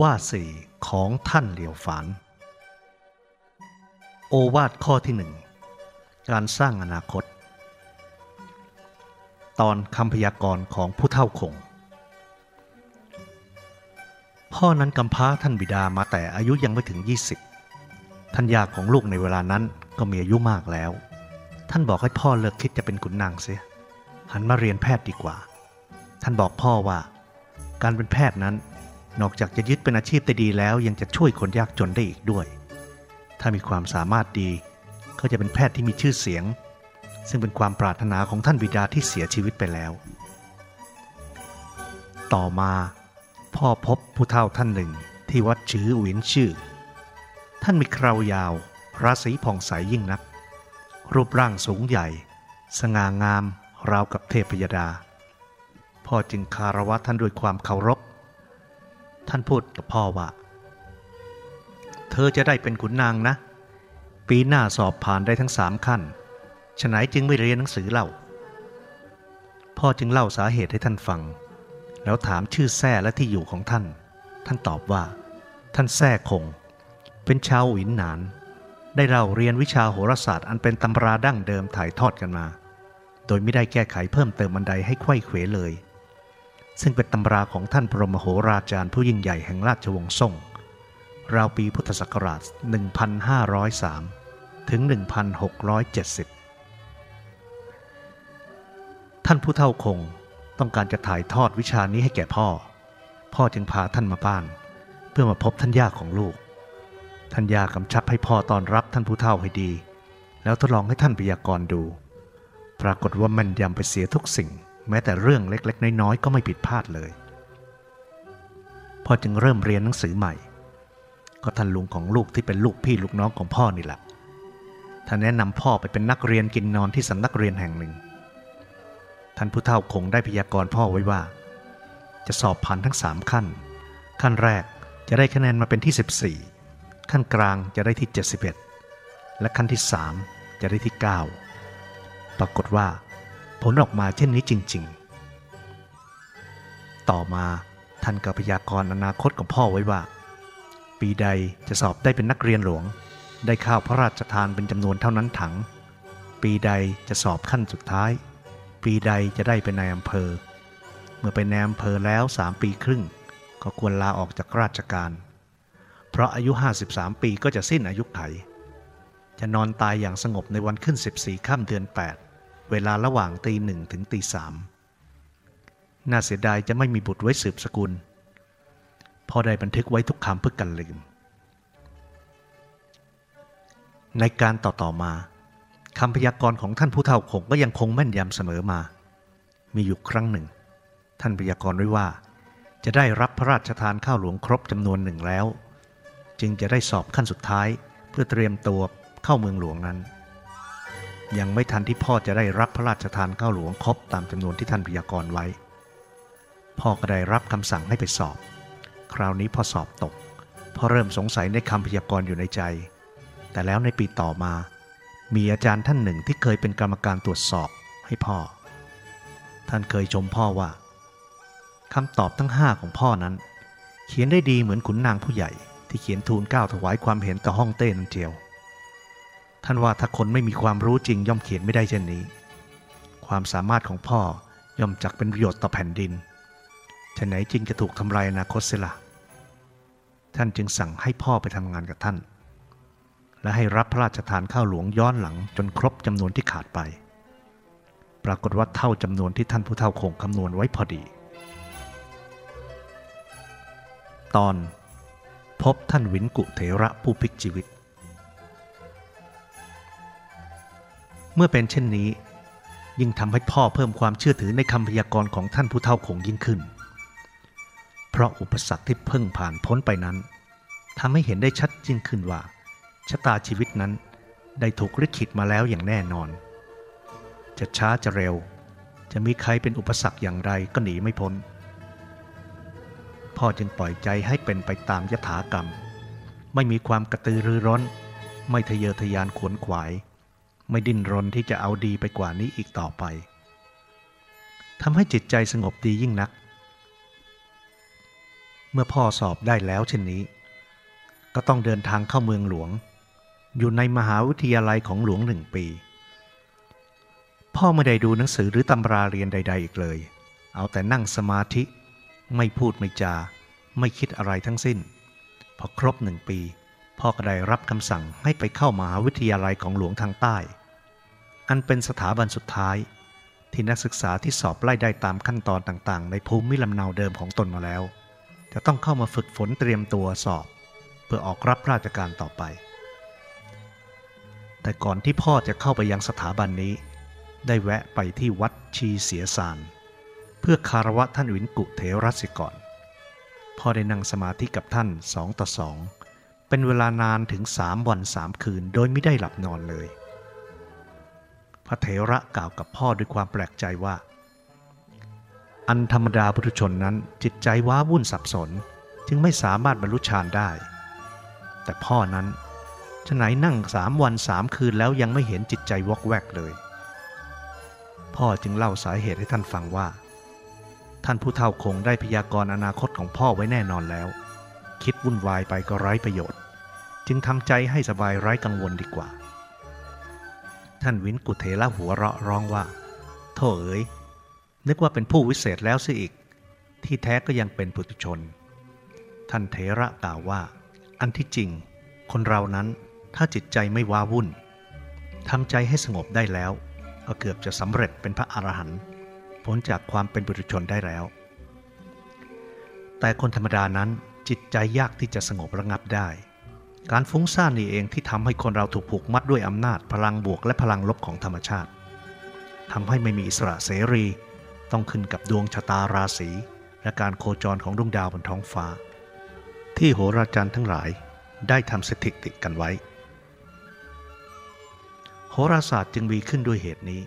วาทสี่ของท่านเหลียวฝาน โอวาทข้อที่หนึ่ง การสร้างอนาคต ตอนคำพยากรณ์ของผู้เท่าคง พ่อนั้นกำพร้าท่านบิดามาแต่อายุยังไม่ถึง 20 ท่านยาของลูกในเวลานั้นก็มีอายุมากแล้ว ท่านบอกให้พ่อเลิกคิดจะเป็นขุนนางเสีย หันมาเรียนแพทย์ดีกว่า ท่านบอกพ่อว่า การเป็นแพทย์นั้น นอกจากจะยึดเป็นอาชีพได้ดีแล้วยังจะช่วยคนยากจนได้อีกด้วย ถ้ามีความสามารถดีก็จะเป็นแพทย์ที่มีชื่อเสียง ซึ่งเป็นความปรารถนาของท่านบิดาที่เสียชีวิตไปแล้ว ต่อมาพ่อพบผู้เฒ่าท่านหนึ่งที่วัดชื้อหวินชื่อ ท่านมีคราวยาวราศีผ่องใสยยิ่งนัก รูปร่างสูงใหญ่ สง่างามราวกับเทพยดา พ่อจึงคารวะท่านด้วยความเคารพ ท่านพูดกับพ่อว่า เธอจะได้เป็นขุนนางนะ ปีหน้าสอบผ่านได้ทั้งสามขั้นฉะไหนจึงไม่เรียนหนังสือเล่า พ่อจึงเล่าสาเหตุให้ท่านฟัง แล้วถามชื่อแท้และที่อยู่ของท่าน ท่านตอบว่า ท่านแท้คง เป็นชาวหวินหนาน ได้เล่าเรียนวิชาโหราศาสตร์อันเป็นตำราดั้งเดิมถ่ายทอดกันมา โดยไม่ได้แก้ไขเพิ่มเติมบันไดให้ไขว้เขวเลย ซึ่งเป็นตำราของท่านพรหมโหราจารย์ผู้ยิ่งใหญ่แห่งราชวงศ์ซ่ง ราวปีพุทธศักราช 1503 ถึง 1670 ท่านผู้เฒ่าคงต้องการจะถ่ายทอดวิชานี้ให้แก่พ่อ พ่อจึงพาท่านมาบ้าน เพื่อมาพบท่านย่าของลูก ท่านย่ากำชับให้พ่อตอนรับท่านผู้เฒ่าให้ดี แล้วทดลองให้ท่านพยากรณ์ดู ปรากฏว่ามันยำไปเสียทุกสิ่ง แม้แต่เรื่องเล็กๆ น้อยๆ ก็ไม่ผิดพลาดเลย พ่อจึงเริ่มเรียนหนังสือใหม่ ก็ท่านลุงของลูกที่เป็นลูกพี่ลูกน้องของพ่อนี่แหละท่านแนะนำพ่อไปเป็นนักเรียนกินนอนที่สำนักเรียนแห่งหนึ่ง ท่านผู้เฒ่าคงได้พยากรณ์พ่อไว้ว่า จะสอบผ่านทั้งสามขั้น ขั้นแรกจะได้คะแนนมาเป็นที่ 14 ขั้นกลางจะได้ที่ 71 และขั้นที่ 3 จะได้ที่ 9 ปรากฏว่า ผลออกมาเช่นนี้จริง ๆ ต่อมาท่านก็พยากรณ์อนาคตของพ่อไว้ว่า ปีใดจะสอบได้เป็นนักเรียนหลวง ได้ข้าวพระราชทานเป็นจำนวนเท่านั้นถัง ปีใดจะสอบขั้นสุดท้าย ปีใดจะได้เป็นนายอำเภอ เมื่อเป็นนายอำเภอแล้วสามปีครึ่ง ก็ควรลาออกจากราชการ เพราะอายุ 53 ปีก็จะสิ้นอายุไข จะนอนตายอย่างสงบในวันขึ้น 14 ค่ำเดือน 8 เวลาระหว่างตีหนึ่งถึงตีสามน่าเสียดายจะไม่มีบุตรไว้สืบสกุลพอได้บันทึกไว้ทุกคำเพื่อกันลืม ในการต่อๆมาคำพยากรณ์ของท่านผู้เฒ่าคงก็ยังคงแม่นยำเสมอมา มีอยู่ครั้งหนึ่ง ท่านพยากรณ์ไว้ว่า จะได้รับพระราชทานข้าวหลวงครบจำนวนหนึ่งแล้ว จึงจะได้สอบขั้นสุดท้ายเพื่อเตรียมตัวเข้าเมืองหลวงนั้น ยังไม่ทันที่พ่อจะได้รับพระราชทานข้าวหลวงครบตามจำนวนที่ท่านพยากรณ์ไว้ พ่อก็ได้รับคำสั่งให้ไปสอบ คราวนี้พอสอบตกพ่อเริ่มสงสัยในคำพยากรณ์อยู่ในใจ แต่แล้วในปีต่อมา มีอาจารย์ท่านหนึ่งที่เคยเป็นกรรมการตรวจสอบให้พ่อ ท่านเคยชมพ่อว่าคำตอบทั้งห้าของพ่อนั้น เขียนได้ดีเหมือนขุนนางผู้ใหญ่ ที่เขียนทูลเกล้าถวายความเห็นต่อห้องเต้นั่นเจียว ท่านว่าถ้าคนไม่มีความรู้จริงย่อมเขียนไม่ได้เช่นนี้ ความสามารถของพ่อย่อมจักเป็นประโยชน์ต่อแผ่นดินฉะไหนจริงจะถูกทำลายอนาคตเสียละท่านจึงสั่งให้พ่อไปทำงานกับท่าน และให้รับพระราชทานข้าวหลวงย้อนหลังจนครบจำนวนที่ขาดไป ปรากฏว่าเท่าจำนวนที่ท่านผู้เฒ่าคงคำนวณไว้พอดี ตอนพบท่านวินกุเถระผู้พลิกชีวิต เมื่อเป็นเช่นนี้ ยิ่งทำให้พ่อเพิ่มความเชื่อถือในคำพยากรณ์ของท่านผู้เฒ่าคงยิ่งขึ้น เพราะอุปสรรคที่เพิ่งผ่านพ้นไปนั้นทำให้เห็นได้ชัดยิ่งขึ้นว่า ชะตาชีวิตนั้นได้ถูกลิขิตมาแล้วอย่างแน่นอน จะช้าจะเร็ว จะมีใครเป็นอุปสรรคอย่างไรก็หนีไม่พ้น พ่อจึงปล่อยใจให้เป็นไปตามยถากรรม ไม่มีความกระตือรือร้น ไม่ทะเยอทะยานขวนขวาย ไม่ดิ้นรนที่จะเอาดีไปกว่านี้อีกต่อไปทำให้จิตใจสงบดียิ่งนัก เมื่อพ่อสอบได้แล้วเช่นนี้ ก็ต้องเดินทางเข้าเมืองหลวง อยู่ในมหาวิทยาลัยของหลวงหนึ่งปี พ่อไม่ได้ดูหนังสือหรือตำราเรียนใด ๆ อีกเลย เอาแต่นั่งสมาธิ ไม่พูดไม่จา ไม่คิดอะไรทั้งสิ้น พอครบหนึ่งปี พ่อก็ได้รับคำสั่งให้ไปเข้ามหาวิทยาลัยของหลวงทางใต้ อันเป็นสถาบันสุดท้าย ที่นักศึกษาที่สอบไล่ได้ตามขั้นตอนต่างๆ ในภูมิลำเนาเดิมของตนมาแล้ว จะต้องเข้ามาฝึกฝนเตรียมตัวสอบ เพื่อออกรับราชการต่อไป แต่ก่อนที่พ่อจะเข้าไปยังสถาบันนี้ ได้แวะไปที่วัดชีเสียสารเพื่อคารวะท่านวินกุเทรัสิก่อนพ่อได้นั่งสมาธิกับท่านสองต่อสองเป็นเวลานานถึงสามวันสามคืนโดยไม่ได้หลับนอนเลย พระเถระกล่าวกับพ่อด้วยความแปลกใจว่า อันธรรมดาบุตุชนนั้นจิตใจว้าวุ่นสับสนจึงไม่สามารถบรรลุฌานได้ แต่พ่อนั้นจะไหนนั่งสามวันสามคืนแล้วยังไม่เห็นจิตใจวอกแวกเลย พ่อจึงเล่าสาเหตุให้ท่านฟังว่า ท่านผู้เฒ่าคงได้พยากรณ์อนาคตของพ่อไว้แน่นอนแล้ว คิดวุ่นวายไปก็ไร้ประโยชน์ จึงทำใจให้สบายไร้กังวลดีกว่า ท่านวินกุเทละหัวเราะร้องว่า โธ่เอ๋ย นึกว่าเป็นผู้วิเศษแล้วสิอีก ที่แท้ก็ยังเป็นปุถุชน ท่านเถระกล่าวว่า อันที่จริง คนเรานั้นถ้าจิตใจไม่ว้าวุ่นทำใจให้สงบได้แล้วก็เกือบจะสำเร็จเป็นพระอรหันต์พ้นจากความเป็นปุถุชนได้แล้ว แต่คนธรรมดานั้นจิตใจยากที่จะสงบระงับได้ การฟุ้งซ่านนี่เองที่ทำให้คนเราถูกผูกมัดด้วยอำนาจพลังบวกและพลังลบของธรรมชาติทำให้ไม่มีอิสระเสรี ต้องขึ้นกับดวงชะตาราศีและการโคจรของดวงดาวบนท้องฟ้า ที่โหราจารย์ทั้งหลายได้ทำสถิติกันไว้ โหราศาสตร์จึงมีขึ้นด้วยเหตุนี้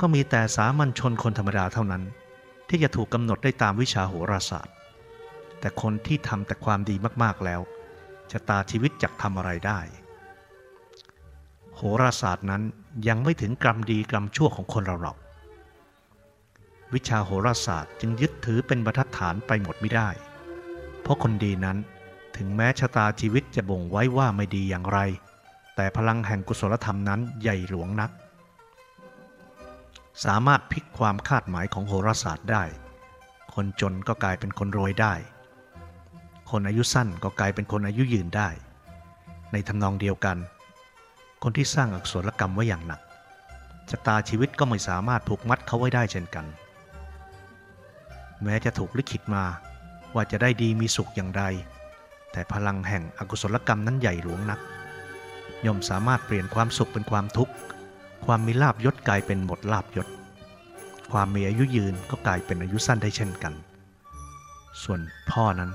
ก็มีแต่สามัญชนคนธรรมดาเท่านั้น ที่จะถูกกำหนดได้ตามวิชาโหราศาสตร์ แต่คนที่ทำแต่ความดีมากๆแล้ว ชะตาชีวิตจะทำอะไรได้ โหราศาสตร์นั้นยังไม่ถึงกรรมดีกรรมชั่วของคนเราหรอก วิชาโหราศาสตร์จึงยึดถือเป็นบรรทัดฐานไปหมดไม่ได้ เพราะคนดีนั้นถึงแม้ชะตาชีวิตจะบ่งไว้ว่าไม่ดีอย่างไร แต่พลังแห่งกุศลธรรมนั้นใหญ่หลวงนัก สามารถพลิกความคาดหมายของโหราศาสตร์ได้ คนจนก็กลายเป็นคนรวยได้ คนอายุสั้นก็กลายเป็นคนอายุยืนได้ ในทำนองเดียวกัน คนที่สร้างอักษรกรรมไว้อย่างหนักชะตาชีวิตก็ไม่สามารถผูกมัดเขาไว้ได้เช่นกัน แม้จะถูกลิขิตมาว่าจะได้ดีมีสุขอย่างใด แต่พลังแห่งอกุศลกรรมนั้นใหญ่หลวงนัก ย่อมสามารถเปลี่ยนความสุขเป็นความทุกข์ ความมีลาบยศกลายเป็นหมดลาบยศ ความมีอายุยืนก็กลายเป็นอายุสั้นได้เช่นกัน ส่วนพ่อนั้น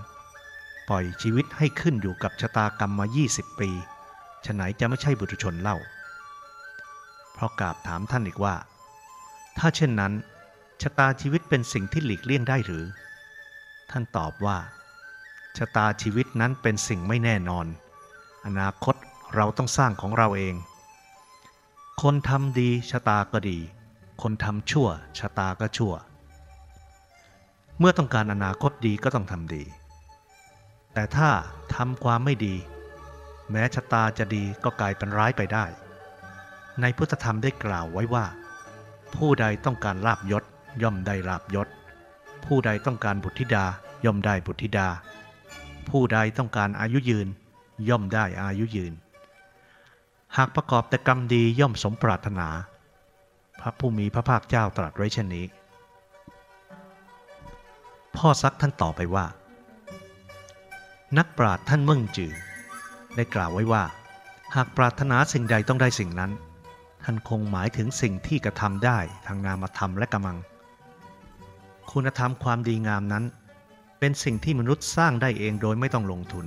ปล่อยชีวิตให้ขึ้นอยู่กับชะตากรรมมา 20 ปีฉะไหนจะไม่ใช่บุตรชนเล่า เพราะกราบถามท่านอีกว่า ถ้าเช่นนั้น ชะตาชีวิตเป็นสิ่งที่หลีกเลี่ยงได้หรือ ท่านตอบว่า ชะตาชีวิตนั้นเป็นสิ่งไม่แน่นอน อนาคตเราต้องสร้างของเราเอง คนทำดีชะตาก็ดี คนทำชั่วชะตาก็ชั่ว เมื่อต้องการอนาคตดีก็ต้องทำดี แต่ถ้าทำความไม่ดี แม้ชะตาจะดีก็กลายเป็นร้ายไปได้ ในพุทธธรรมได้กล่าวไว้ว่า ผู้ใดต้องการลาบยศย่อมได้ลาบยศ ผู้ใดต้องการบุตรธิดาย่อมได้บุตรธิดา ผู้ใดต้องการอายุยืน ย่อมได้อายุยืน หากประกอบแต่กรรมดีย่อมสมปรารถนา พระผู้มีพระภาคเจ้าตรัสไว้เช่นนี้ พ่อซักท่านต่อไปว่า นักปราชญ์ท่านเมื่งจือ ได้กล่าวไว้ว่า หากปรารถนาสิ่งใดต้องได้สิ่งนั้น ท่านคงหมายถึงสิ่งที่กระทำได้ทางนามธรรมและกำมัง คุณธรรมความดีงามนั้น เป็นสิ่งที่มนุษย์สร้างได้เองโดยไม่ต้องลงทุน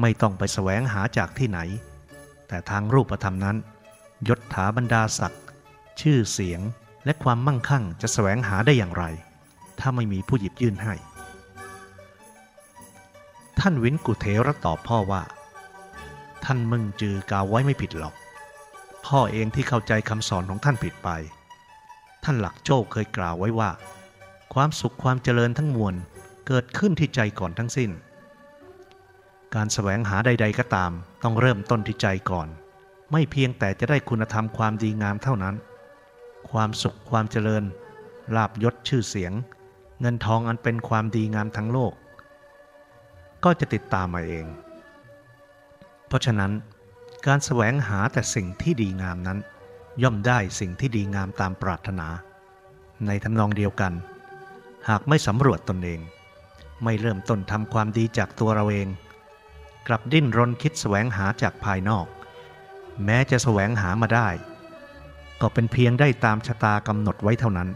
ไม่ต้องไปแสวงหาจากที่ไหน แต่ทางรูปธรรมนั้น ยศถาบรรดาศักดิ์ชื่อเสียงและความมั่งคั่งจะแสวงหาได้อย่างไร ถ้าไม่มีผู้หยิบยื่นให้ ท่านวินกุเทระตอบพ่อว่า ท่านมึงจือกาวไว้ไม่ผิดหรอก พ่อเองที่เข้าใจคำสอนของท่านผิดไป ท่านหลักโจ้เคยกล่าวไว้ว่า ความสุขความเจริญทั้งมวลเกิดขึ้นที่ใจก่อนทั้งสิ้น การแสวงหาใด ๆ ก็ตาม ต้องเริ่มต้นที่ใจก่อน ไม่เพียงแต่จะได้คุณธรรมความดีงามเท่านั้น ความสุขความเจริญลาบยศชื่อเสียง เงินทองอันเป็นความดีงามทั้งโลก ก็จะติดตามมาเอง เพราะฉะนั้น การแสวงหาแต่สิ่งที่ดีงามนั้น ย่อมได้สิ่งที่ดีงามตามปรารถนา ในทำนองเดียวกัน หากไม่สำรวจตนเอง ไม่เริ่มต้นทำความดีจากตัวเราเอง กลับดิ้นรนคิดแสวงหาจากภายนอก แม้จะแสวงหามาได้ ก็เป็นเพียงได้ตามชะตากำหนดไว้เท่านั้น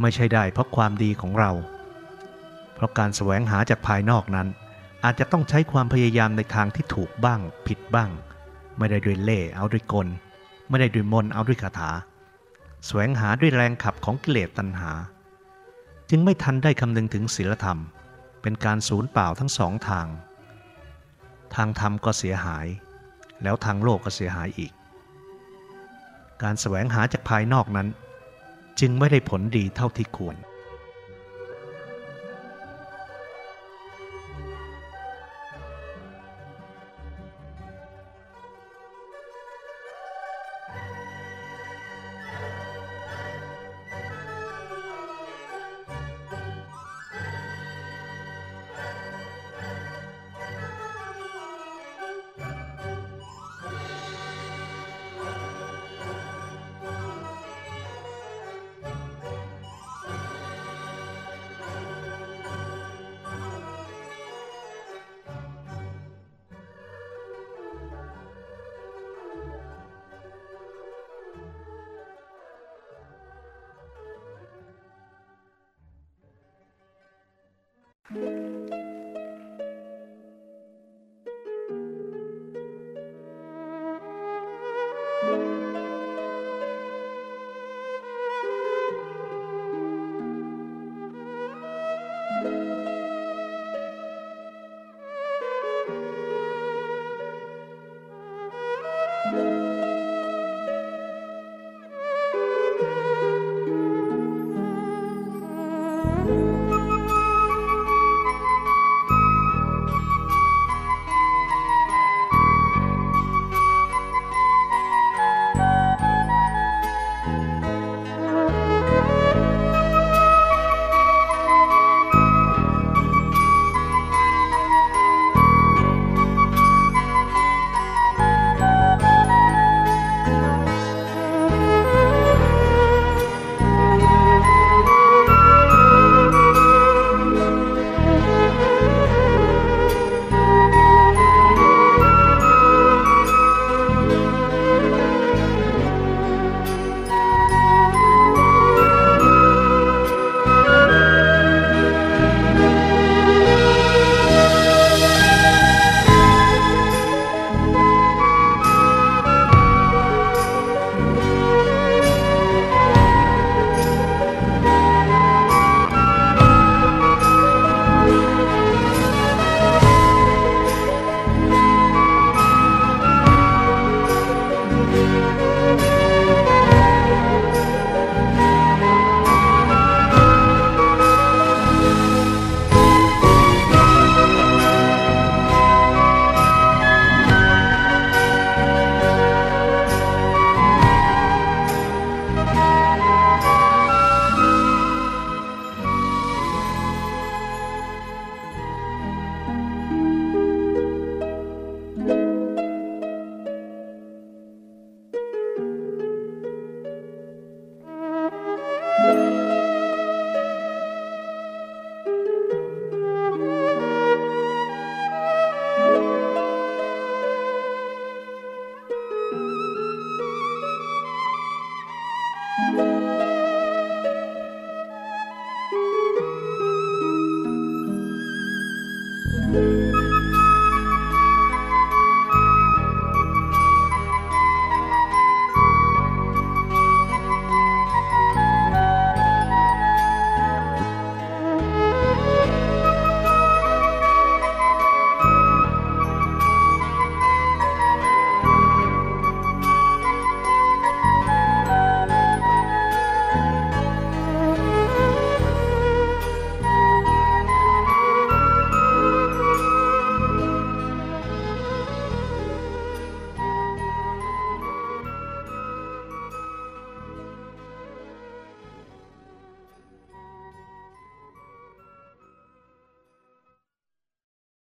ไม่ใช่ได้เพราะความดีของเรา เพราะการแสวงหาจากภายนอกนั้น อาจจะต้องใช้ความพยายามในทางที่ถูกบ้าง ผิดบ้าง ไม่ได้ด้วยเล่เอาด้วยกล ไม่ได้ด้วยมนเอาด้วยคาถา แสวงหาด้วยแรงขับของกิเลสตัณหา จึงไม่ทันได้คำนึงถึงศีลธรรม เป็นการสูญเปล่าทั้งสองทาง ทางธรรมก็เสียหาย แล้วทางโลกก็เสียหายอีก การแสวงหาจากภายนอกนั้น จึงไม่ได้ผลดีเท่าที่ควร